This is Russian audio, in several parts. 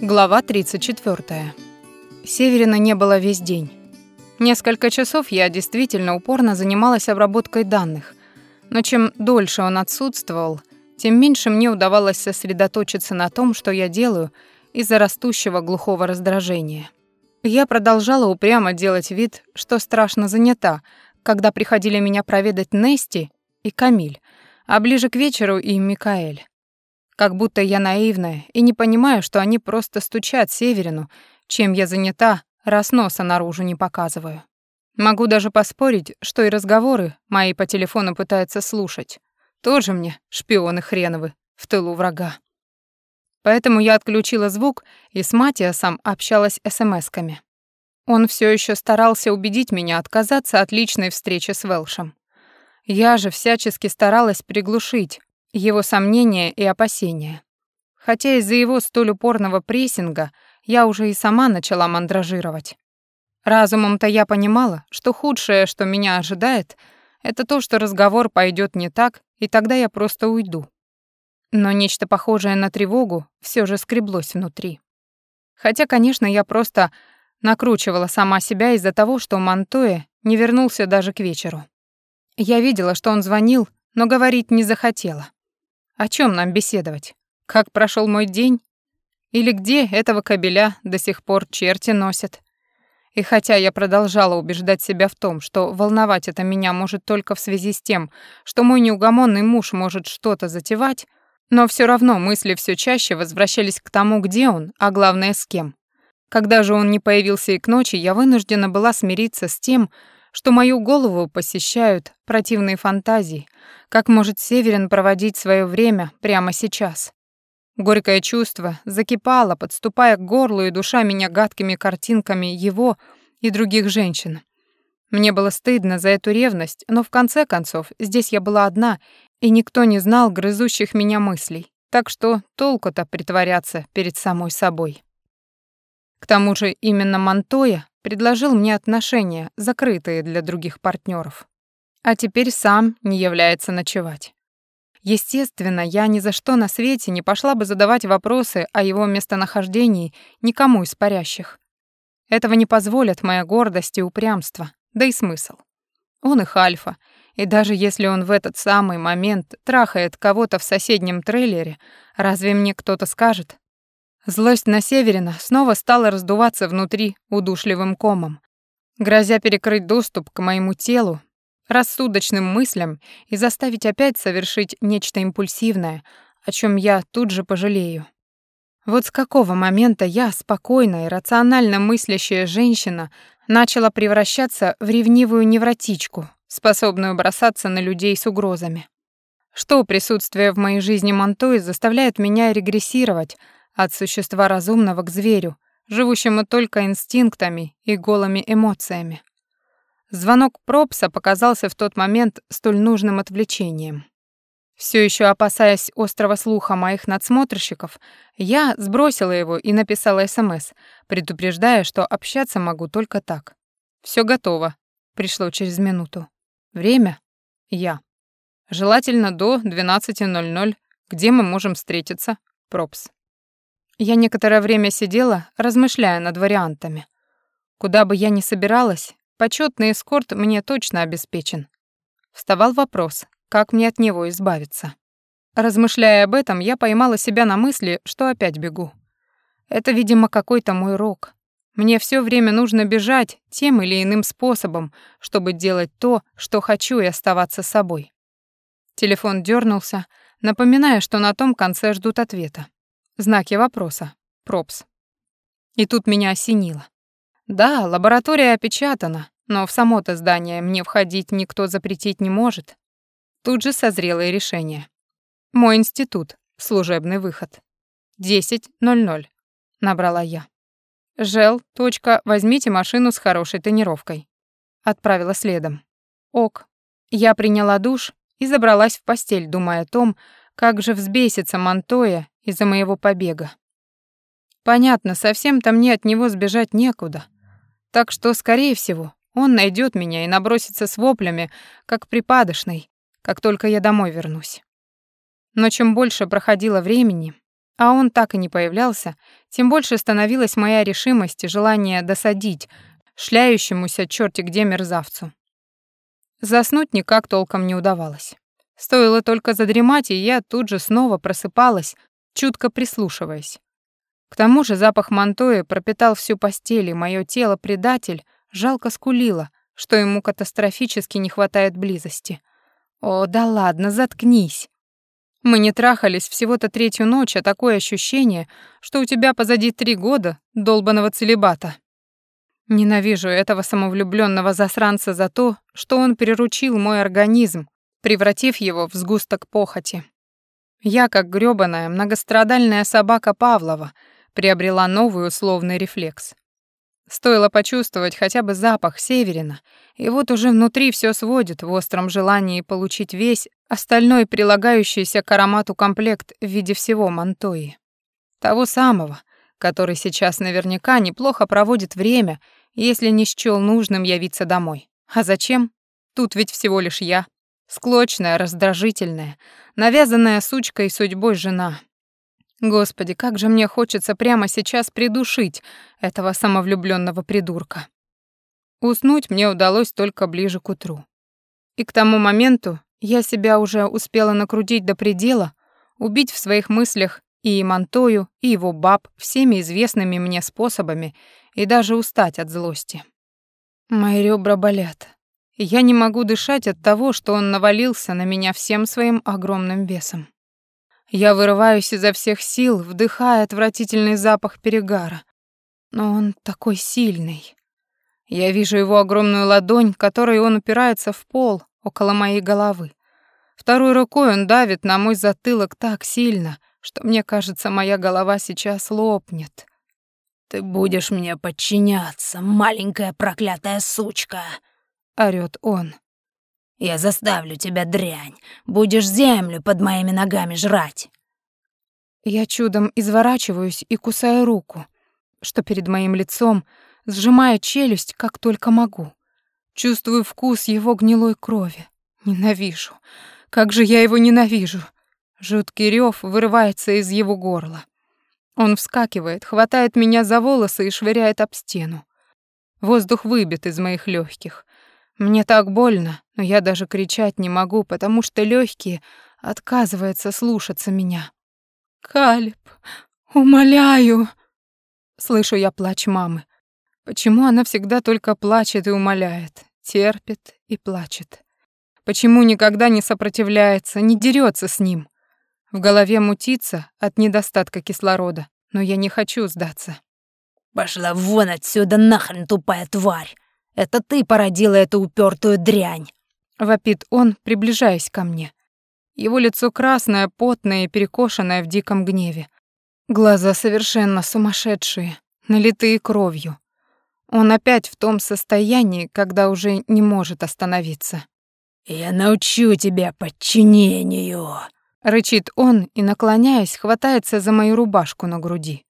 Глава 34. Северина не было весь день. Несколько часов я действительно упорно занималась обработкой данных, но чем дольше он отсутствовал, тем меньше мне удавалось сосредоточиться на том, что я делаю из-за растущего глухого раздражения. Я продолжала упрямо делать вид, что страшно занята, когда приходили меня проведать Нести и Камиль, а ближе к вечеру и Микаэль. Как будто я наивная и не понимаю, что они просто стучат Северину, чем я занята, раз носа наружу не показываю. Могу даже поспорить, что и разговоры мои по телефону пытаются слушать. Тоже мне шпионы хреновы в тылу врага. Поэтому я отключила звук и с Матиасом общалась смс-ками. Он все еще старался убедить меня отказаться от личной встречи с Велшем. Я же всячески старалась приглушить, его сомнения и опасения. Хотя из-за его столь упорного прессинга я уже и сама начала мандражировать. Разумом-то я понимала, что худшее, что меня ожидает, это то, что разговор пойдет не так, и тогда я просто уйду. Но нечто похожее на тревогу все же скреблось внутри. Хотя, конечно, я просто накручивала сама себя из-за того, что Монтоя не вернулся даже к вечеру. Я видела, что он звонил, но говорить не захотела. О чем нам беседовать? Как прошел мой день? Или где этого кобеля до сих пор черти носят? И хотя я продолжала убеждать себя в том, что волновать это меня может только в связи с тем, что мой неугомонный муж может что-то затевать, но все равно мысли все чаще возвращались к тому, где он, а главное, с кем. Когда же он не появился и к ночи, я вынуждена была смириться с тем, что мою голову посещают противные фантазии, как может Северин проводить свое время прямо сейчас. Горькое чувство закипало, подступая к горлу и душа меня гадкими картинками его и других женщин. Мне было стыдно за эту ревность, но в конце концов здесь я была одна, и никто не знал грызущих меня мыслей, так что толку-то притворяться перед самой собой. К тому же именно Монтоя предложил мне отношения, закрытые для других партнеров. А теперь сам не является ночевать. Естественно, я ни за что на свете не пошла бы задавать вопросы о его местонахождении никому из парящих. Этого не позволят моя гордость и упрямство, да и смысл. Он их альфа, и даже если он в этот самый момент трахает кого-то в соседнем трейлере, разве мне кто-то скажет, Злость на Северина снова стала раздуваться внутри удушливым комом, грозя перекрыть доступ к моему телу, рассудочным мыслям и заставить опять совершить нечто импульсивное, о чем я тут же пожалею. Вот с какого момента я, спокойная рационально мыслящая женщина, начала превращаться в ревнивую невротичку, способную бросаться на людей с угрозами. Что присутствие в моей жизни Монтои заставляет меня регрессировать, от существа разумного к зверю, живущему только инстинктами и голыми эмоциями. Звонок Пропса показался в тот момент столь нужным отвлечением. Все еще опасаясь острого слуха моих надсмотрщиков, я сбросила его и написала СМС, предупреждая, что общаться могу только так. Все готово. Пришло через минуту. Время? Я. Желательно до 12.00. Где мы можем встретиться? Пропс. Я некоторое время сидела, размышляя над вариантами. Куда бы я ни собиралась, почетный эскорт мне точно обеспечен. Вставал вопрос, как мне от него избавиться. Размышляя об этом, я поймала себя на мысли, что опять бегу. Это, видимо, какой-то мой рок. Мне все время нужно бежать тем или иным способом, чтобы делать то, что хочу, и оставаться собой. Телефон дернулся, напоминая, что на том конце ждут ответа. Знаки вопроса. Пропс. И тут меня осенило. Да, лаборатория опечатана, но в само-то здание мне входить никто запретить не может. Тут же созрело и решение. Мой институт, служебный выход. 10.00, набрала я. Жел, точка, возьмите машину с хорошей тонировкой. Отправила следом. Ок. Я приняла душ и забралась в постель, думая о том, как же взбесится Монтоя из-за моего побега. Понятно, совсем-то мне от него сбежать некуда. Так что, скорее всего, он найдет меня и набросится с воплями, как припадочный, как только я домой вернусь. Но чем больше проходило времени, а он так и не появлялся, тем больше становилась моя решимость и желание досадить шляющемуся черти где мерзавцу. Заснуть никак толком не удавалось. Стоило только задремать, и я тут же снова просыпалась, чутко прислушиваясь. К тому же запах мантоя пропитал всю постель, и моё тело предатель жалко скулило, что ему катастрофически не хватает близости. О, да ладно, заткнись. Мы не трахались всего-то третью ночь, а такое ощущение, что у тебя позади три года долбанного целибата. Ненавижу этого самовлюбленного засранца за то, что он переручил мой организм, превратив его в сгусток похоти. Я, как грёбаная многострадальная собака Павлова, приобрела новый условный рефлекс. Стоило почувствовать хотя бы запах северина, и вот уже внутри все сводит в остром желании получить весь остальной прилагающийся к аромату комплект в виде всего мантои. Того самого, который сейчас наверняка неплохо проводит время, если не счёл нужным явиться домой. А зачем? Тут ведь всего лишь я. Склочная, раздражительная, навязанная сучкой судьбой жена. Господи, как же мне хочется прямо сейчас придушить этого самовлюбленного придурка. Уснуть мне удалось только ближе к утру. И к тому моменту я себя уже успела накрутить до предела, убить в своих мыслях и Монтою, и его баб всеми известными мне способами и даже устать от злости. Мои ребра болят. Я не могу дышать от того, что он навалился на меня всем своим огромным весом. Я вырываюсь изо всех сил, вдыхая отвратительный запах перегара. Но он такой сильный. Я вижу его огромную ладонь, которой он упирается в пол около моей головы. Второй рукой он давит на мой затылок так сильно, что мне кажется, моя голова сейчас лопнет. «Ты будешь мне подчиняться, маленькая проклятая сучка!» — орёт он. Я заставлю тебя, дрянь. Будешь землю под моими ногами жрать. Я чудом изворачиваюсь и кусаю руку, что перед моим лицом, сжимая челюсть, как только могу. Чувствую вкус его гнилой крови. Ненавижу. Как же я его ненавижу. Жуткий рев вырывается из его горла. Он вскакивает, хватает меня за волосы и швыряет об стену. Воздух выбит из моих легких. Мне так больно, но я даже кричать не могу, потому что легкие отказываются слушаться меня. «Калиб, умоляю!» Слышу я плач мамы. Почему она всегда только плачет и умоляет, терпит и плачет? Почему никогда не сопротивляется, не дерется с ним? В голове мутится от недостатка кислорода, но я не хочу сдаться. «Пошла вон отсюда нахрен, тупая тварь! Это ты породила эту упертую дрянь!» Вопит он, приближаясь ко мне. Его лицо красное, потное и перекошенное в диком гневе. Глаза совершенно сумасшедшие, налитые кровью. Он опять в том состоянии, когда уже не может остановиться. «Я научу тебя подчинению!» Рычит он и, наклоняясь, хватается за мою рубашку на груди.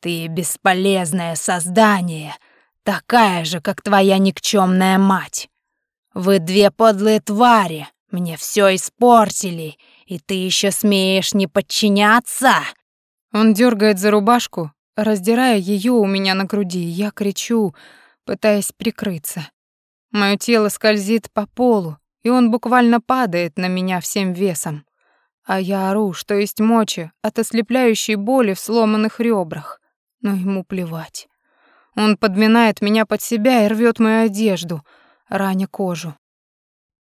«Ты бесполезное создание!» Такая же, как твоя никчемная мать. Вы две подлые твари, мне все испортили, и ты еще смеешь не подчиняться?» Он дергает за рубашку, раздирая ее у меня на груди, я кричу, пытаясь прикрыться. Мое тело скользит по полу, и он буквально падает на меня всем весом. А я ору, что есть мочи от ослепляющей боли в сломанных ребрах. Но ему плевать. Он подминает меня под себя и рвет мою одежду, раня кожу.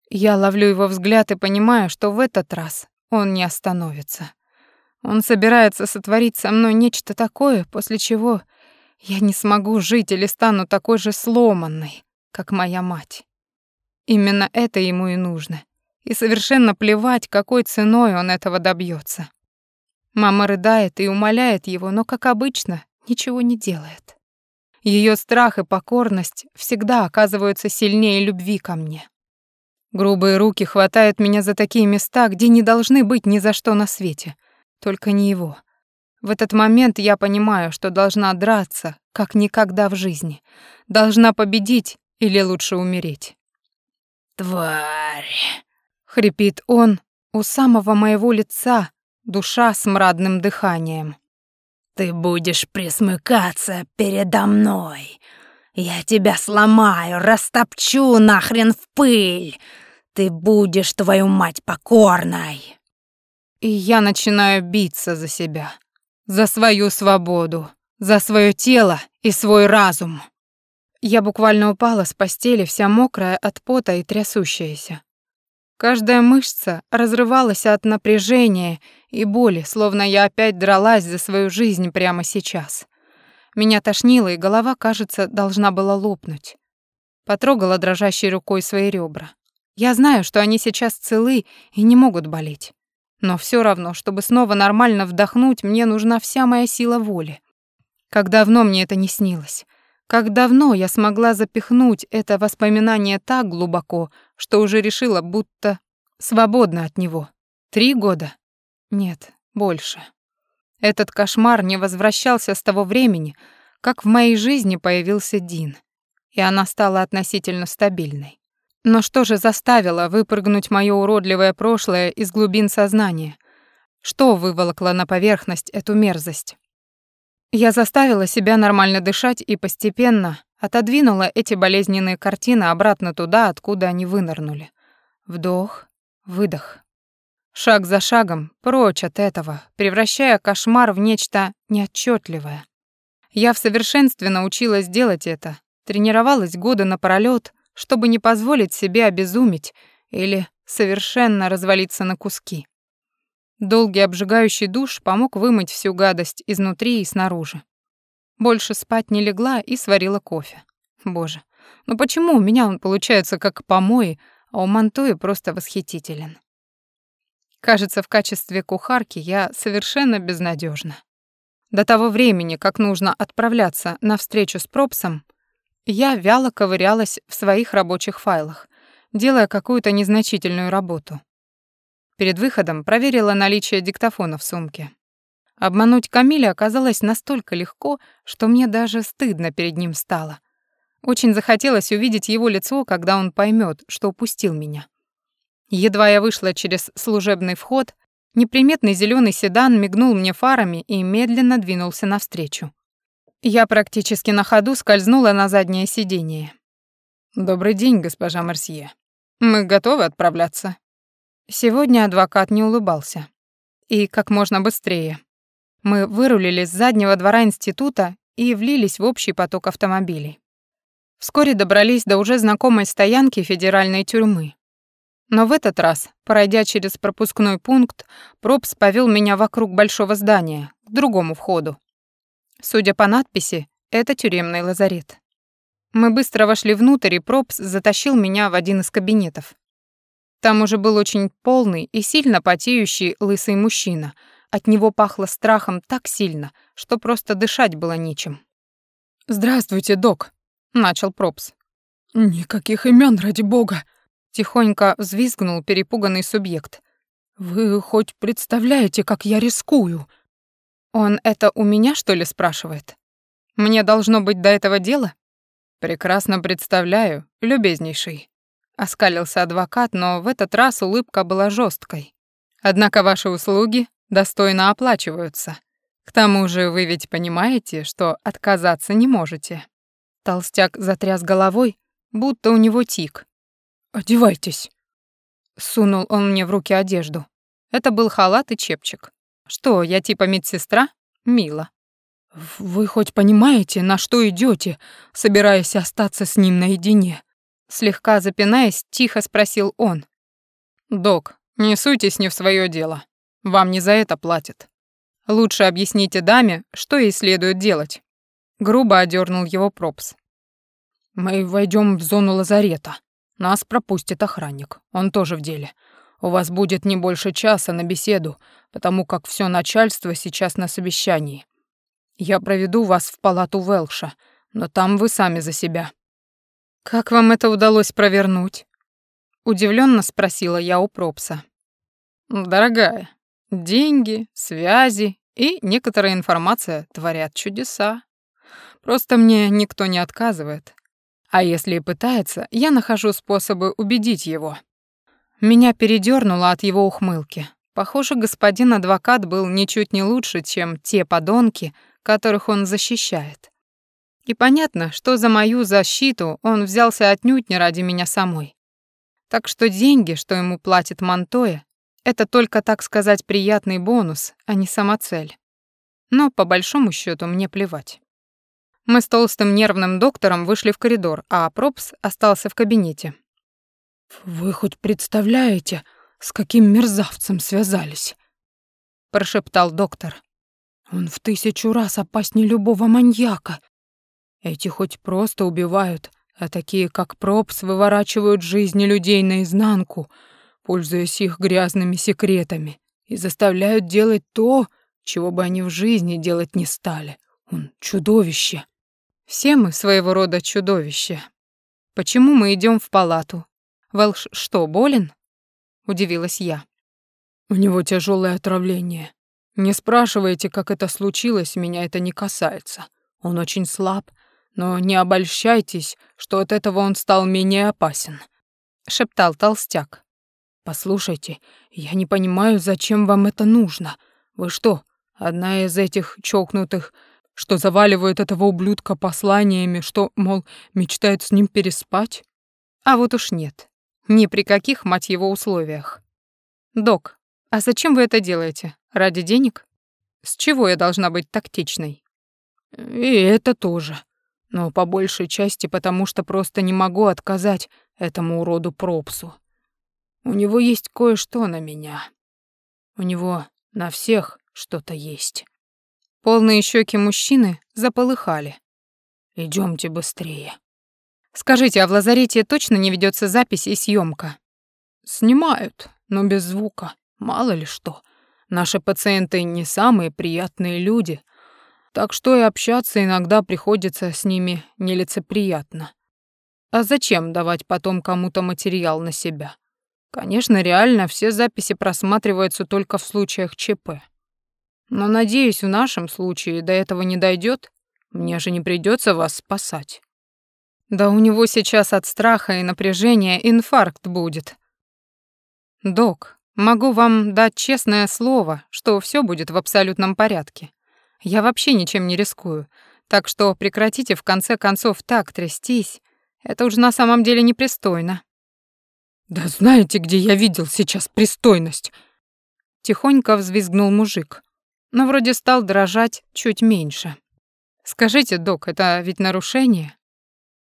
Я ловлю его взгляд и понимаю, что в этот раз он не остановится. Он собирается сотворить со мной нечто такое, после чего я не смогу жить или стану такой же сломанной, как моя мать. Именно это ему и нужно. И совершенно плевать, какой ценой он этого добьется. Мама рыдает и умоляет его, но, как обычно, ничего не делает. Ее страх и покорность всегда оказываются сильнее любви ко мне. Грубые руки хватают меня за такие места, где не должны быть ни за что на свете, только не его. В этот момент я понимаю, что должна драться, как никогда в жизни. Должна победить или лучше умереть. «Тварь!» — хрипит он у самого моего лица, душа с мрадным дыханием. «Ты будешь присмыкаться передо мной. Я тебя сломаю, растопчу нахрен в пыль. Ты будешь, твою мать, покорной!» И я начинаю биться за себя, за свою свободу, за свое тело и свой разум. Я буквально упала с постели, вся мокрая от пота и трясущаяся. Каждая мышца разрывалась от напряжения и боли, словно я опять дралась за свою жизнь прямо сейчас. Меня тошнило, и голова, кажется, должна была лопнуть. Потрогала дрожащей рукой свои ребра. Я знаю, что они сейчас целы и не могут болеть. Но все равно, чтобы снова нормально вдохнуть, мне нужна вся моя сила воли. Как давно мне это не снилось. Как давно я смогла запихнуть это воспоминание так глубоко, что уже решила, будто свободна от него. Три года? Нет, больше. Этот кошмар не возвращался с того времени, как в моей жизни появился Дин, и она стала относительно стабильной. Но что же заставило выпрыгнуть моё уродливое прошлое из глубин сознания? Что выволокло на поверхность эту мерзость? Я заставила себя нормально дышать и постепенно отодвинула эти болезненные картины обратно туда, откуда они вынырнули. Вдох, выдох. Шаг за шагом, прочь от этого, превращая кошмар в нечто неотчетливое. Я в совершенстве научилась делать это, тренировалась годы напролёт, чтобы не позволить себе обезумить или совершенно развалиться на куски. Долгий обжигающий душ помог вымыть всю гадость изнутри и снаружи. Больше спать не легла и сварила кофе. Боже, ну почему у меня он получается как помои, а у Мантуи просто восхитителен? Кажется, в качестве кухарки я совершенно безнадежна. До того времени, как нужно отправляться на встречу с Пропсом, я вяло ковырялась в своих рабочих файлах, делая какую-то незначительную работу. Перед выходом проверила наличие диктофона в сумке. Обмануть Камиля оказалось настолько легко, что мне даже стыдно перед ним стало. Очень захотелось увидеть его лицо, когда он поймет, что упустил меня. Едва я вышла через служебный вход, неприметный зеленый седан мигнул мне фарами и медленно двинулся навстречу. Я практически на ходу скользнула на заднее сиденье. «Добрый день, госпожа Марсье. Мы готовы отправляться?» Сегодня адвокат не улыбался. И как можно быстрее. Мы вырулили с заднего двора института и влились в общий поток автомобилей. Вскоре добрались до уже знакомой стоянки федеральной тюрьмы. Но в этот раз, пройдя через пропускной пункт, Пропс повел меня вокруг большого здания, к другому входу. Судя по надписи, это тюремный лазарет. Мы быстро вошли внутрь, и Пропс затащил меня в один из кабинетов. Там уже был очень полный и сильно потеющий лысый мужчина. От него пахло страхом так сильно, что просто дышать было нечем. «Здравствуйте, док», — начал Пропс. «Никаких имен, ради бога», — тихонько взвизгнул перепуганный субъект. «Вы хоть представляете, как я рискую?» «Он это у меня, что ли, спрашивает? Мне должно быть до этого дела?» «Прекрасно представляю, любезнейший», Оскалился адвокат, но в этот раз улыбка была жесткой. Однако ваши услуги достойно оплачиваются. К тому же вы ведь понимаете, что отказаться не можете. Толстяк затряс головой, будто у него тик. «Одевайтесь», — сунул он мне в руки одежду. Это был халат и чепчик. Что, я типа медсестра? Мило. «Вы хоть понимаете, на что идете, собираясь остаться с ним наедине?» Слегка запинаясь, тихо спросил он. «Док, не суйтесь не в свое дело. Вам не за это платят. Лучше объясните даме, что ей следует делать». Грубо одернул его пропс. «Мы войдем в зону лазарета. Нас пропустит охранник. Он тоже в деле. У вас будет не больше часа на беседу, потому как все начальство сейчас на совещании. Я проведу вас в палату Велша, но там вы сами за себя. «Как вам это удалось провернуть?» Удивленно спросила я у Пропса. «Дорогая, деньги, связи и некоторая информация творят чудеса. Просто мне никто не отказывает. А если и пытается, я нахожу способы убедить его». Меня передёрнуло от его ухмылки. Похоже, господин адвокат был ничуть не лучше, чем те подонки, которых он защищает. И понятно, что за мою защиту он взялся отнюдь не ради меня самой. Так что деньги, что ему платит Монтоя, это только, так сказать, приятный бонус, а не сама цель. Но по большому счету мне плевать. Мы с толстым нервным доктором вышли в коридор, а Пропс остался в кабинете. «Вы хоть представляете, с каким мерзавцем связались?» — прошептал доктор. «Он в тысячу раз опаснее любого маньяка. Эти хоть просто убивают, а такие, как Пропс, выворачивают жизни людей наизнанку, пользуясь их грязными секретами, и заставляют делать то, чего бы они в жизни делать не стали. Он чудовище. Все мы своего рода чудовища. Почему мы идем в палату? Велш что, болен? Удивилась я. У него тяжелое отравление. Не спрашивайте, как это случилось, меня это не касается. Он очень слаб, но не обольщайтесь, что от этого он стал менее опасен, шептал толстяк. Послушайте, я не понимаю, зачем вам это нужно. Вы что, одна из этих чокнутых, что заваливают этого ублюдка посланиями, что, мол, мечтает с ним переспать? А вот уж нет. Ни при каких, мать его, условиях. Док, а зачем вы это делаете? Ради денег? С чего я должна быть тактичной? И это тоже но по большей части потому, что просто не могу отказать этому уроду Пропсу. У него есть кое-что на меня. У него на всех что-то есть. Полные щеки мужчины заполыхали. Идемте быстрее. Скажите, а в лазарете точно не ведется запись и съемка? Снимают, но без звука. Мало ли что. Наши пациенты не самые приятные люди — так что и общаться иногда приходится с ними нелицеприятно. А зачем давать потом кому-то материал на себя? Конечно, реально все записи просматриваются только в случаях ЧП. Но, надеюсь, в нашем случае до этого не дойдет. Мне же не придется вас спасать. Да у него сейчас от страха и напряжения инфаркт будет. Док, могу вам дать честное слово, что все будет в абсолютном порядке. Я вообще ничем не рискую. Так что прекратите в конце концов так трястись. Это уже на самом деле непристойно. Да знаете, где я видел сейчас пристойность? Тихонько взвизгнул мужик, но вроде стал дрожать чуть меньше. Скажите, док, это ведь нарушение?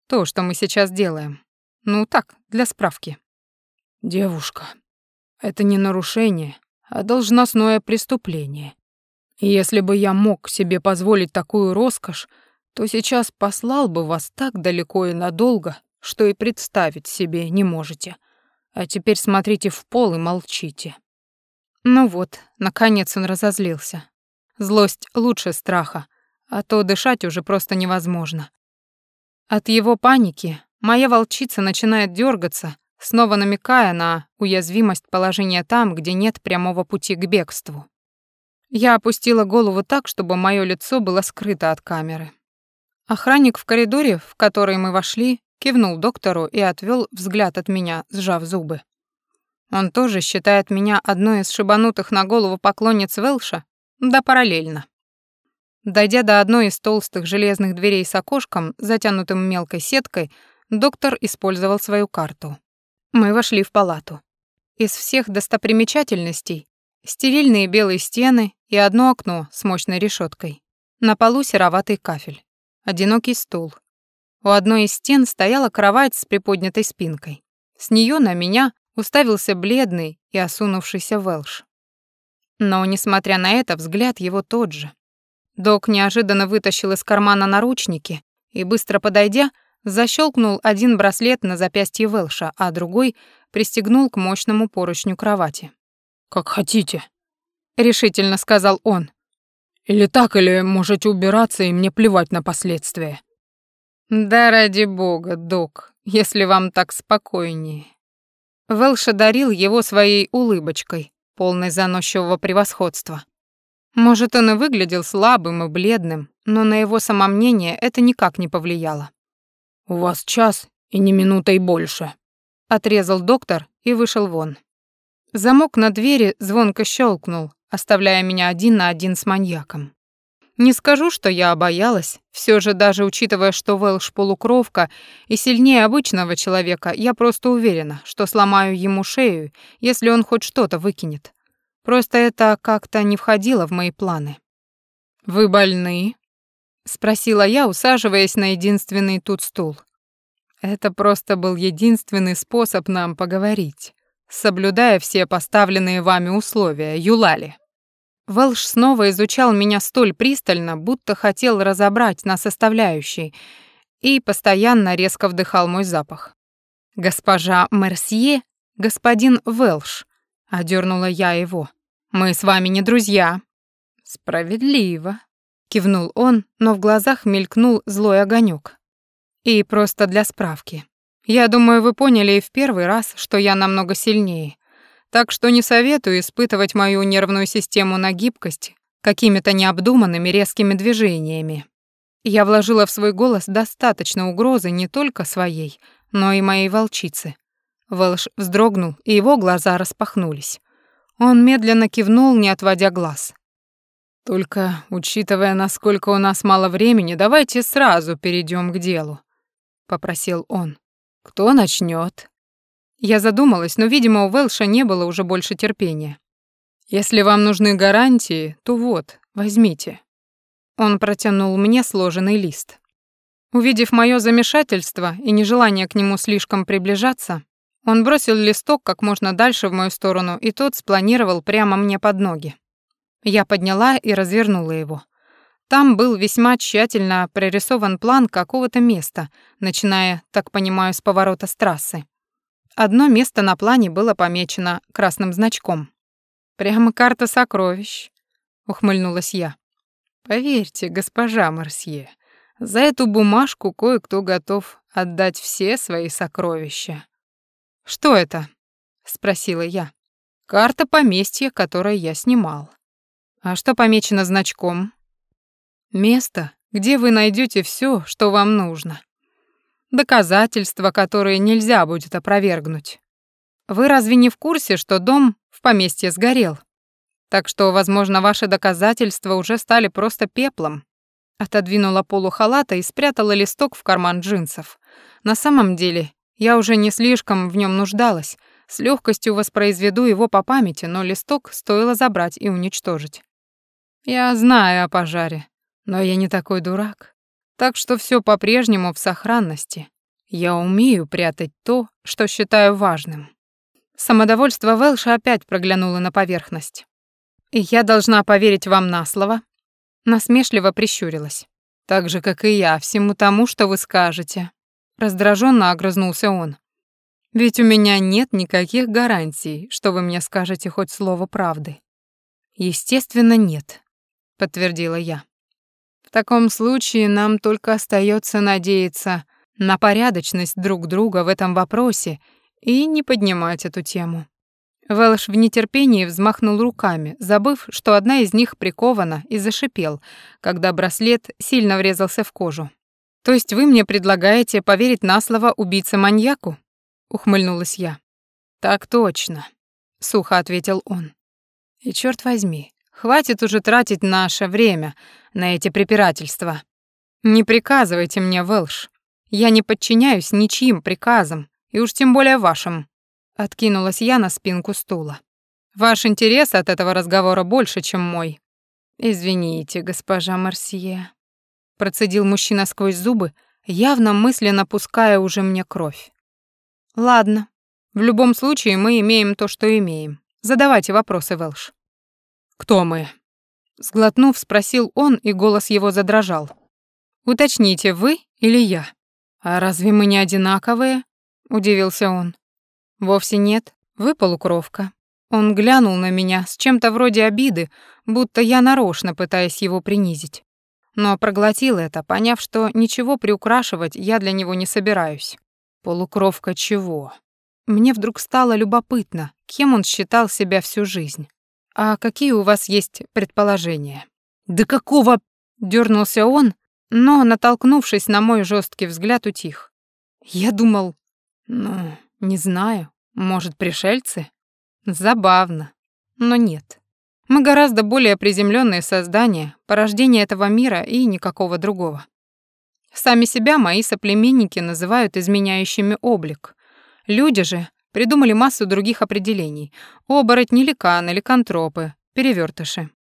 То, что мы сейчас делаем. Ну так, для справки. Девушка, это не нарушение, а должностное преступление. И если бы я мог себе позволить такую роскошь, то сейчас послал бы вас так далеко и надолго, что и представить себе не можете. А теперь смотрите в пол и молчите. Ну вот, наконец он разозлился. Злость лучше страха, а то дышать уже просто невозможно. От его паники моя волчица начинает дергаться, снова намекая на уязвимость положения там, где нет прямого пути к бегству. Я опустила голову так, чтобы моё лицо было скрыто от камеры. Охранник в коридоре, в который мы вошли, кивнул доктору и отвёл взгляд от меня, сжав зубы. Он тоже считает меня одной из шибанутых на голову поклонниц Велша? Да параллельно. Дойдя до одной из толстых железных дверей с окошком, затянутым мелкой сеткой, доктор использовал свою карту. Мы вошли в палату. Из всех достопримечательностей Стерильные белые стены и одно окно с мощной решеткой. На полу сероватый кафель. Одинокий стул. У одной из стен стояла кровать с приподнятой спинкой. С нее на меня уставился бледный и осунувшийся Велш. Но, несмотря на это, взгляд его тот же. Док неожиданно вытащил из кармана наручники и, быстро подойдя, защелкнул один браслет на запястье Велша, а другой пристегнул к мощному поручню кровати. «Как хотите», — решительно сказал он. «Или так, или можете убираться, и мне плевать на последствия». «Да ради бога, док, если вам так спокойнее». Велш одарил его своей улыбочкой, полной заносчивого превосходства. Может, он и выглядел слабым и бледным, но на его самомнение это никак не повлияло. «У вас час и не минутой больше», — отрезал доктор и вышел вон. Замок на двери звонко щелкнул, оставляя меня один на один с маньяком. Не скажу, что я обоялась, все же даже учитывая, что Вэлш полукровка и сильнее обычного человека, я просто уверена, что сломаю ему шею, если он хоть что-то выкинет. Просто это как-то не входило в мои планы. «Вы больны?» — спросила я, усаживаясь на единственный тут стул. Это просто был единственный способ нам поговорить, соблюдая все поставленные вами условия, Юлали. Вэлш снова изучал меня столь пристально, будто хотел разобрать на составляющие, и постоянно резко вдыхал мой запах. «Госпожа Мерсье, господин Вэлш», — одернула я его. «Мы с вами не друзья». «Справедливо», — кивнул он, но в глазах мелькнул злой огонек. «И просто для справки. Я думаю, вы поняли и в первый раз, что я намного сильнее. Так что не советую испытывать мою нервную систему на гибкость какими-то необдуманными резкими движениями. Я вложила в свой голос достаточно угрозы не только своей, но и моей волчицы. Волш вздрогнул, и его глаза распахнулись. Он медленно кивнул, не отводя глаз. «Только, учитывая, насколько у нас мало времени, давайте сразу перейдем к делу», — попросил он. «Кто начнет? Я задумалась, но, видимо, у Вэлша не было уже больше терпения. «Если вам нужны гарантии, то вот, возьмите». Он протянул мне сложенный лист. Увидев моё замешательство и нежелание к нему слишком приближаться, он бросил листок как можно дальше в мою сторону, и тот спланировал прямо мне под ноги. Я подняла и развернула его. Там был весьма тщательно прорисован план какого-то места, начиная, так понимаю, с поворота с трассы. Одно место на плане было помечено красным значком. «Прямо карта сокровищ», — ухмыльнулась я. «Поверьте, госпожа Марсье, за эту бумажку кое-кто готов отдать все свои сокровища». «Что это?» — спросила я. «Карта поместья, которое я снимал». «А что помечено значком?» «Место, где вы найдете все, что вам нужно доказательства, которые нельзя будет опровергнуть. Вы разве не в курсе, что дом в поместье сгорел? Так что, возможно, ваши доказательства уже стали просто пеплом. Отодвинула полу халата и спрятала листок в карман джинсов. На самом деле, я уже не слишком в нем нуждалась. С легкостью воспроизведу его по памяти, но листок стоило забрать и уничтожить. Я знаю о пожаре, но я не такой дурак. Так что все по-прежнему в сохранности. Я умею прятать то, что считаю важным. Самодовольство Вэлша опять проглянуло на поверхность. «И я должна поверить вам на слово?» Насмешливо прищурилась. «Так же, как и я, всему тому, что вы скажете». Раздраженно огрызнулся он. «Ведь у меня нет никаких гарантий, что вы мне скажете хоть слово правды». «Естественно, нет», — подтвердила я. В таком случае нам только остается надеяться на порядочность друг друга в этом вопросе и не поднимать эту тему. Вэлш в нетерпении взмахнул руками, забыв, что одна из них прикована, и зашипел, когда браслет сильно врезался в кожу. «То есть вы мне предлагаете поверить на слово убийце-маньяку?» — ухмыльнулась я. «Так точно», — сухо ответил он. «И черт возьми, хватит уже тратить наше время на эти препирательства. Не приказывайте мне, Вэлш. Я не подчиняюсь ничьим приказам, и уж тем более вашим. Откинулась я на спинку стула. Ваш интерес от этого разговора больше, чем мой. Извините, госпожа Марсье. Процедил мужчина сквозь зубы, явно мысленно пуская уже мне кровь. Ладно. В любом случае мы имеем то, что имеем. Задавайте вопросы, Вэлш. Кто мы? Сглотнув, спросил он, и голос его задрожал. «Уточните, вы или я?» «А разве мы не одинаковые?» — удивился он. «Вовсе нет. Вы полукровка». Он глянул на меня с чем-то вроде обиды, будто я нарочно пытаясь его принизить. Но проглотил это, поняв, что ничего приукрашивать я для него не собираюсь. Полукровка чего? Мне вдруг стало любопытно, кем он считал себя всю жизнь. «А какие у вас есть предположения?» «Да какого...» — дернулся он, но, натолкнувшись на мой жесткий взгляд, утих. Я думал, ну, не знаю, может, пришельцы? Забавно. Но нет. Мы гораздо более приземленные создания, порождение этого мира и никакого другого. Сами себя мои соплеменники называют изменяющими облик. Люди же придумали массу других определений. Оборотни, ликаны, ликантропы, перевертыши.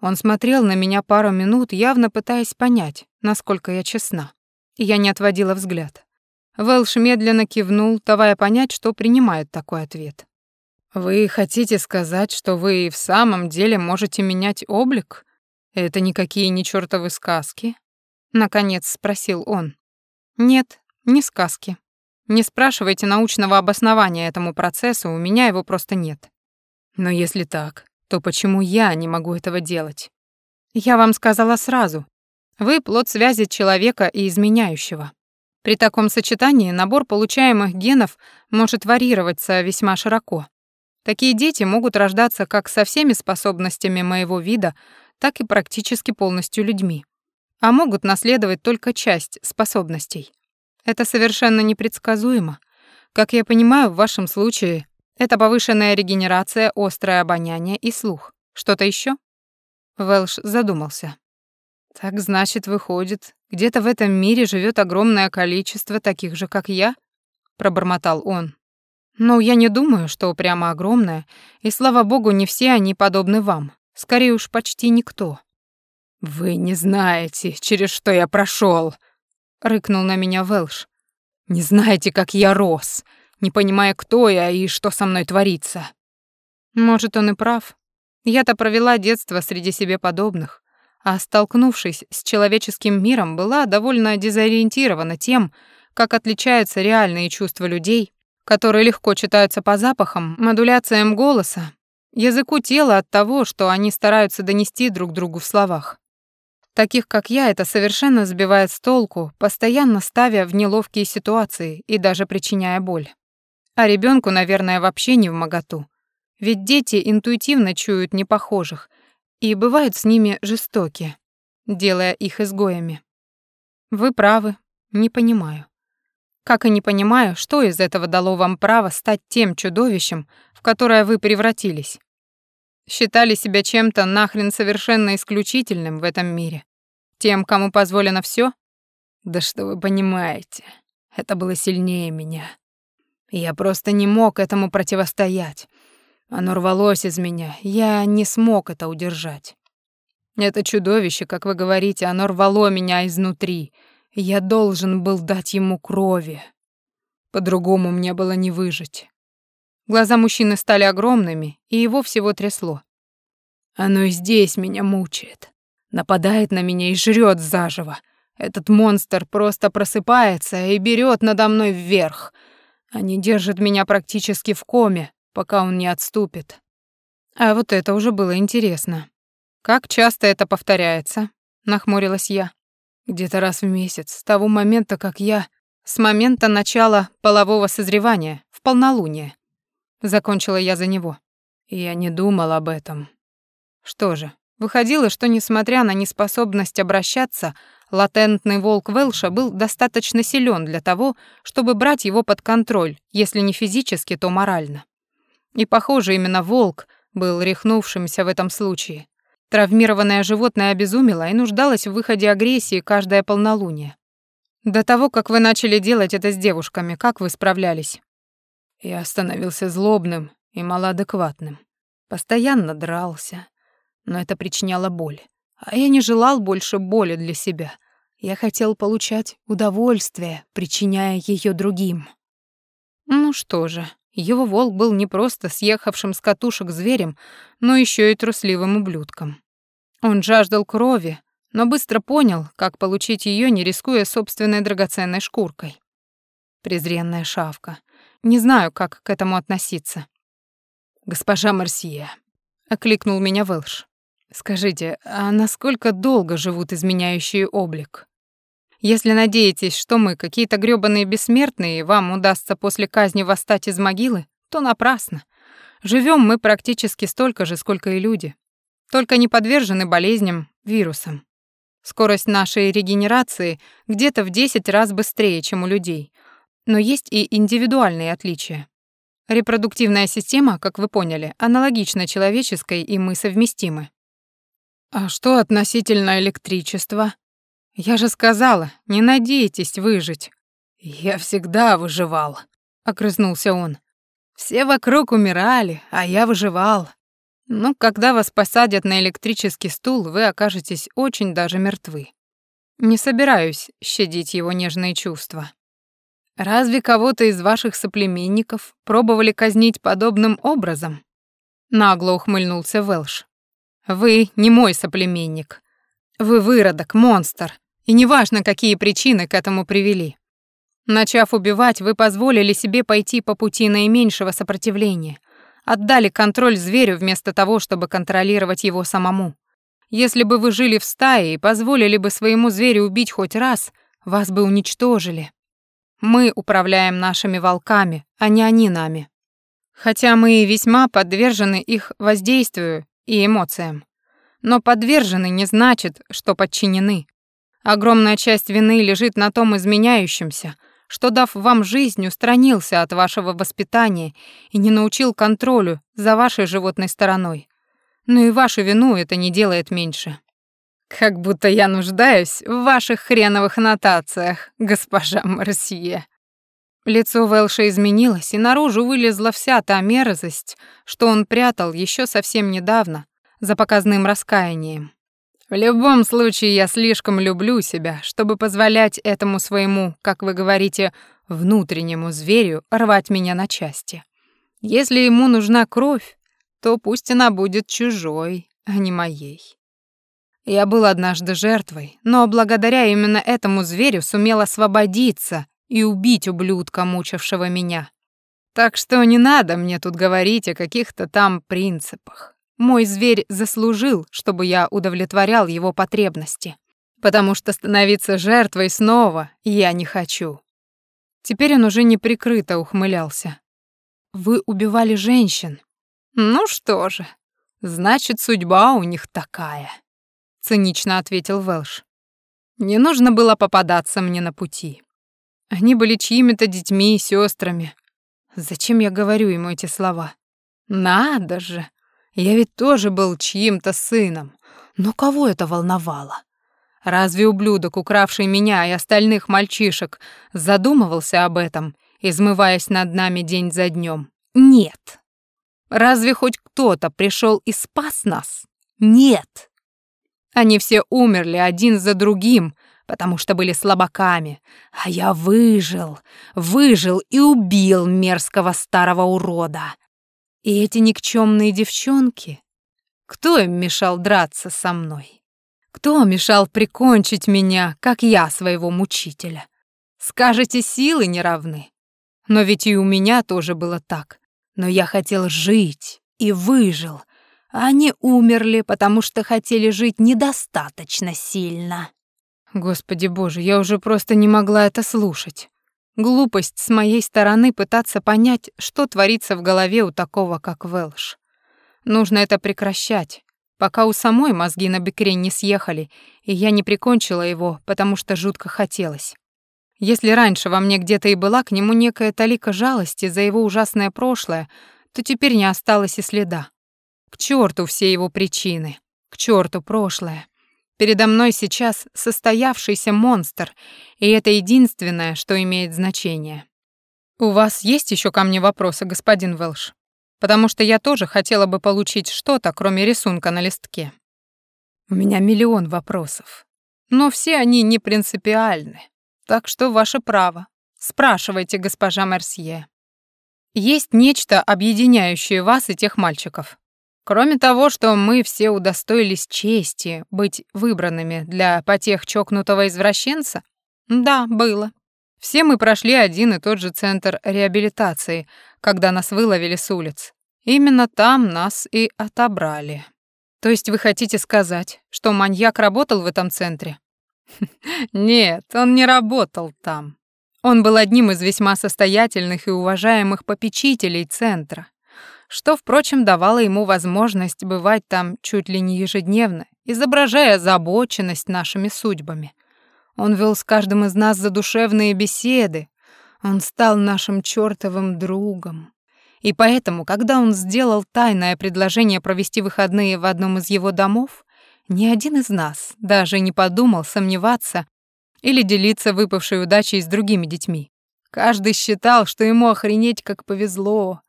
Он смотрел на меня пару минут, явно пытаясь понять, насколько я честна. И я не отводила взгляд. Вэлш медленно кивнул, давая понять, что принимает такой ответ. «Вы хотите сказать, что вы в самом деле можете менять облик? Это никакие не чёртовы сказки?» Наконец спросил он. «Нет, не сказки. Не спрашивайте научного обоснования этому процессу, у меня его просто нет. Но если так, то почему я не могу этого делать? Я вам сказала сразу. Вы плод связи человека и изменяющего. При таком сочетании набор получаемых генов может варьироваться весьма широко. Такие дети могут рождаться как со всеми способностями моего вида, так и практически полностью людьми. А могут наследовать только часть способностей. Это совершенно непредсказуемо. Как я понимаю, в вашем случае это повышенная регенерация, острое обоняние и слух. Что-то еще? Вэлш задумался. Так значит, выходит, где-то в этом мире живет огромное количество таких же, как я? пробормотал он. Но я не думаю, что прямо огромное, и слава богу, не все они подобны вам. Скорее уж почти никто. Вы не знаете, через что я прошел, рыкнул на меня Вэлш. Не знаете, как я рос не понимая, кто я и что со мной творится. Может, он и прав. Я-то провела детство среди себе подобных, а столкнувшись с человеческим миром, была довольно дезориентирована тем, как отличаются реальные чувства людей, которые легко читаются по запахам, модуляциям голоса, языку тела от того, что они стараются донести друг другу в словах. Таких, как я, это совершенно сбивает с толку, постоянно ставя в неловкие ситуации и даже причиняя боль. А ребенку, наверное, вообще не в моготу. Ведь дети интуитивно чуют непохожих и бывают с ними жестоки, делая их изгоями. Вы правы, не понимаю. Как и не понимаю, что из этого дало вам право стать тем чудовищем, в которое вы превратились. Считали себя чем-то нахрен совершенно исключительным в этом мире. Тем, кому позволено все? Да что вы понимаете, это было сильнее меня. Я просто не мог этому противостоять. Оно рвалось из меня, я не смог это удержать. Это чудовище, как вы говорите, оно рвало меня изнутри. Я должен был дать ему крови. По-другому мне было не выжить. Глаза мужчины стали огромными, и его всего трясло. Оно и здесь меня мучает. Нападает на меня и жрет заживо. Этот монстр просто просыпается и берет надо мной вверх — они держат меня практически в коме, пока он не отступит. А вот это уже было интересно. Как часто это повторяется? Нахмурилась я. Где-то раз в месяц, с того момента, как я... С момента начала полового созревания, в полнолуние. Закончила я за него. Я не думал об этом. Что же, выходило, что, несмотря на неспособность обращаться, Латентный волк Велша был достаточно силен для того, чтобы брать его под контроль, если не физически, то морально. И, похоже, именно волк был рехнувшимся в этом случае. Травмированное животное обезумело и нуждалось в выходе агрессии каждое полнолуние. До того, как вы начали делать это с девушками, как вы справлялись? Я становился злобным и малоадекватным. Постоянно дрался, но это причиняло боль. А я не желал больше боли для себя. Я хотел получать удовольствие, причиняя ее другим. Ну что же, его волк был не просто съехавшим с катушек зверем, но еще и трусливым ублюдком. Он жаждал крови, но быстро понял, как получить ее, не рискуя собственной драгоценной шкуркой. Презренная шавка. Не знаю, как к этому относиться. «Госпожа Марсия», — окликнул меня Вэлш. Скажите, а насколько долго живут изменяющие облик? Если надеетесь, что мы какие-то грёбаные бессмертные, вам удастся после казни восстать из могилы, то напрасно. Живем мы практически столько же, сколько и люди. Только не подвержены болезням, вирусам. Скорость нашей регенерации где-то в 10 раз быстрее, чем у людей. Но есть и индивидуальные отличия. Репродуктивная система, как вы поняли, аналогична человеческой, и мы совместимы. А что относительно электричества? Я же сказала, не надейтесь выжить. Я всегда выживал, огрызнулся он. Все вокруг умирали, а я выживал. Ну, когда вас посадят на электрический стул, вы окажетесь очень даже мертвы. Не собираюсь щадить его нежные чувства. Разве кого-то из ваших соплеменников пробовали казнить подобным образом? Нагло ухмыльнулся Велш. Вы не мой соплеменник. Вы выродок, монстр, и неважно, какие причины к этому привели. Начав убивать, вы позволили себе пойти по пути наименьшего сопротивления. Отдали контроль зверю вместо того, чтобы контролировать его самому. Если бы вы жили в стае и позволили бы своему зверю убить хоть раз, вас бы уничтожили. Мы управляем нашими волками, а не они нами. Хотя мы весьма подвержены их воздействию и эмоциям. Но подвержены не значит, что подчинены. Огромная часть вины лежит на том изменяющемся, что, дав вам жизнь, устранился от вашего воспитания и не научил контролю за вашей животной стороной. Но и вашу вину это не делает меньше. Как будто я нуждаюсь в ваших хреновых нотациях, госпожа Марсье. Лицо Вэлша изменилось, и наружу вылезла вся та мерзость, что он прятал еще совсем недавно за показным раскаянием. В любом случае, я слишком люблю себя, чтобы позволять этому своему, как вы говорите, внутреннему зверю рвать меня на части. Если ему нужна кровь, то пусть она будет чужой, а не моей. Я был однажды жертвой, но благодаря именно этому зверю сумел освободиться и убить ублюдка, мучившего меня. Так что не надо мне тут говорить о каких-то там принципах. Мой зверь заслужил, чтобы я удовлетворял его потребности, потому что становиться жертвой снова я не хочу. Теперь он уже неприкрыто ухмылялся. Вы убивали женщин. Ну что же, значит, судьба у них такая цинично ответил Велш. Не нужно было попадаться мне на пути. Они были чьими-то детьми и сестрами. Зачем я говорю ему эти слова? Надо же. Я ведь тоже был чьим-то сыном. Но кого это волновало? Разве ублюдок, укравший меня и остальных мальчишек, задумывался об этом, измываясь над нами день за днем? Нет. Разве хоть кто-то пришел и спас нас? Нет. Они все умерли один за другим, потому что были слабаками. А я выжил, выжил и убил мерзкого старого урода. И эти никчемные девчонки, кто им мешал драться со мной? Кто мешал прикончить меня, как я своего мучителя? Скажете, силы не равны. Но ведь и у меня тоже было так. Но я хотел жить и выжил, они умерли, потому что хотели жить недостаточно сильно. Господи боже, я уже просто не могла это слушать. Глупость с моей стороны пытаться понять, что творится в голове у такого, как Велш. Нужно это прекращать, пока у самой мозги на бекрень не съехали, и я не прикончила его, потому что жутко хотелось. Если раньше во мне где-то и была к нему некая талика жалости за его ужасное прошлое, то теперь не осталось и следа. К черту все его причины, к черту прошлое. Передо мной сейчас состоявшийся монстр, и это единственное, что имеет значение. У вас есть еще ко мне вопросы, господин Велш? Потому что я тоже хотела бы получить что-то, кроме рисунка на листке. У меня миллион вопросов, но все они не принципиальны. Так что ваше право. Спрашивайте, госпожа Мерсье. Есть нечто, объединяющее вас и тех мальчиков? Кроме того, что мы все удостоились чести быть выбранными для потех чокнутого извращенца? Да, было. Все мы прошли один и тот же центр реабилитации, когда нас выловили с улиц. Именно там нас и отобрали. То есть вы хотите сказать, что маньяк работал в этом центре? Нет, он не работал там. Он был одним из весьма состоятельных и уважаемых попечителей центра что, впрочем, давало ему возможность бывать там чуть ли не ежедневно, изображая озабоченность нашими судьбами. Он вел с каждым из нас задушевные беседы, он стал нашим чёртовым другом. И поэтому, когда он сделал тайное предложение провести выходные в одном из его домов, ни один из нас даже не подумал сомневаться или делиться выпавшей удачей с другими детьми. Каждый считал, что ему охренеть как повезло.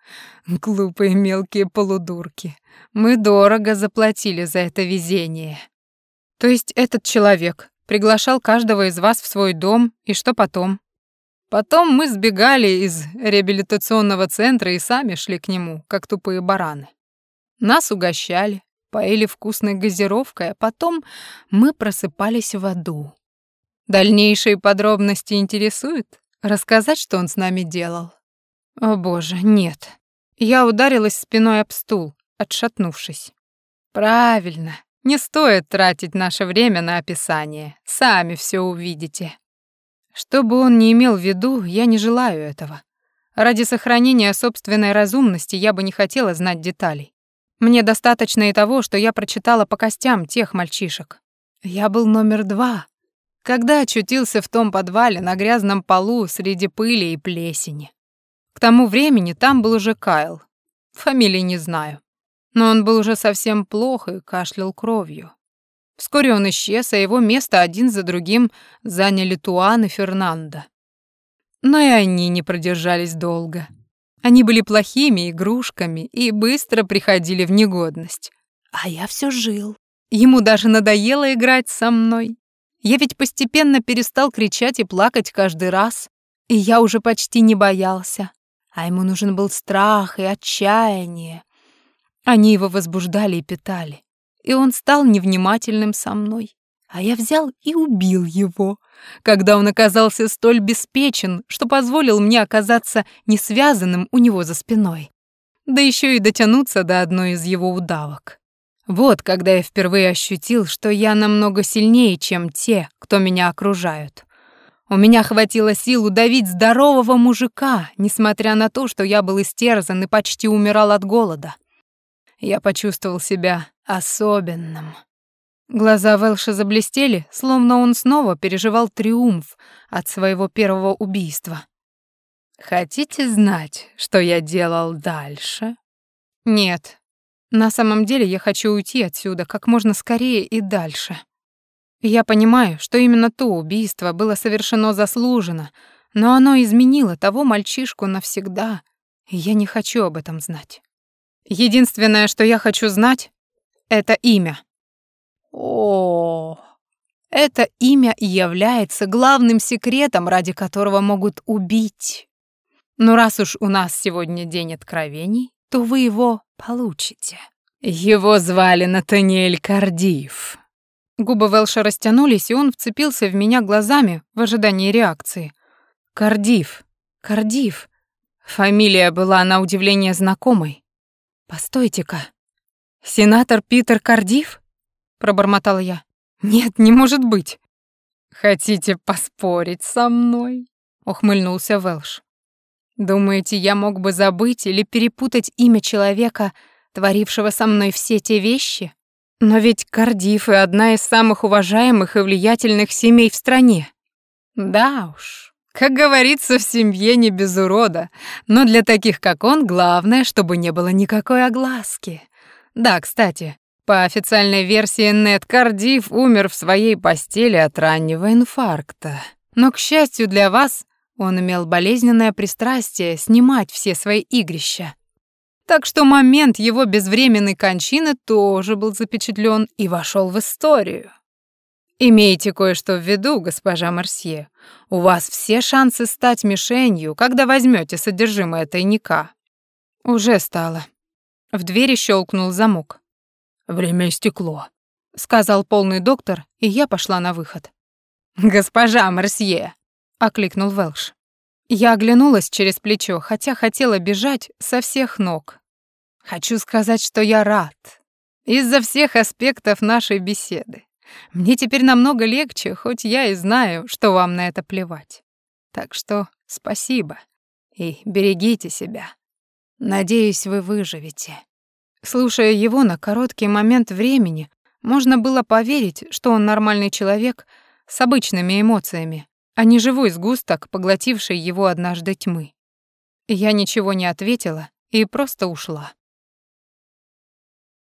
Глупые мелкие полудурки. Мы дорого заплатили за это везение. То есть этот человек приглашал каждого из вас в свой дом, и что потом? Потом мы сбегали из реабилитационного центра и сами шли к нему, как тупые бараны. Нас угощали, поили вкусной газировкой, а потом мы просыпались в аду. Дальнейшие подробности интересуют? Рассказать, что он с нами делал? О боже, нет. Я ударилась спиной об стул, отшатнувшись. Правильно, не стоит тратить наше время на описание. Сами все увидите. Что бы он ни имел в виду, я не желаю этого. Ради сохранения собственной разумности я бы не хотела знать деталей. Мне достаточно и того, что я прочитала по костям тех мальчишек. Я был номер два, когда очутился в том подвале на грязном полу среди пыли и плесени. К тому времени там был уже Кайл. Фамилии не знаю. Но он был уже совсем плох и кашлял кровью. Вскоре он исчез, а его место один за другим заняли Туан и Фернандо. Но и они не продержались долго. Они были плохими игрушками и быстро приходили в негодность. А я все жил. Ему даже надоело играть со мной. Я ведь постепенно перестал кричать и плакать каждый раз, и я уже почти не боялся. А ему нужен был страх и отчаяние. Они его возбуждали и питали и он стал невнимательным со мной. А я взял и убил его, когда он оказался столь беспечен, что позволил мне оказаться не связанным у него за спиной. Да еще и дотянуться до одной из его удавок. Вот когда я впервые ощутил, что я намного сильнее, чем те, кто меня окружают. У меня хватило сил удавить здорового мужика, несмотря на то, что я был истерзан и почти умирал от голода. Я почувствовал себя особенным. Глаза Велша заблестели, словно он снова переживал триумф от своего первого убийства. Хотите знать, что я делал дальше? Нет. На самом деле я хочу уйти отсюда как можно скорее и дальше. Я понимаю, что именно то убийство было совершено заслуженно, но оно изменило того мальчишку навсегда, и я не хочу об этом знать. Единственное, что я хочу знать, это имя. О, это имя является главным секретом, ради которого могут убить. Но раз уж у нас сегодня день откровений, то вы его получите. Его звали Натаниэль Кардиев. Губы Велша растянулись, и он вцепился в меня глазами в ожидании реакции. Кардив, Кардив. Фамилия была на удивление знакомой. Постойте-ка. «Сенатор Питер Кардив?» — пробормотал я. «Нет, не может быть». «Хотите поспорить со мной?» — ухмыльнулся Велш. «Думаете, я мог бы забыть или перепутать имя человека, творившего со мной все те вещи? Но ведь Кардив и одна из самых уважаемых и влиятельных семей в стране. Да уж, как говорится, в семье не без урода, но для таких, как он, главное, чтобы не было никакой огласки. Да, кстати, по официальной версии Нед Кардив умер в своей постели от раннего инфаркта. Но, к счастью для вас, он имел болезненное пристрастие снимать все свои игрища. Так что момент его безвременной кончины тоже был запечатлен и вошел в историю. Имейте кое-что в виду, госпожа Марсье. У вас все шансы стать мишенью, когда возьмете содержимое тайника. Уже стало. В двери щелкнул замок. «Время истекло», — сказал полный доктор, и я пошла на выход. «Госпожа Марсье!» — окликнул Велш. Я оглянулась через плечо, хотя хотела бежать со всех ног. Хочу сказать, что я рад. Из-за всех аспектов нашей беседы. Мне теперь намного легче, хоть я и знаю, что вам на это плевать. Так что спасибо и берегите себя. Надеюсь, вы выживете. Слушая его на короткий момент времени, можно было поверить, что он нормальный человек с обычными эмоциями, а не живой сгусток, поглотивший его однажды тьмы. Я ничего не ответила и просто ушла.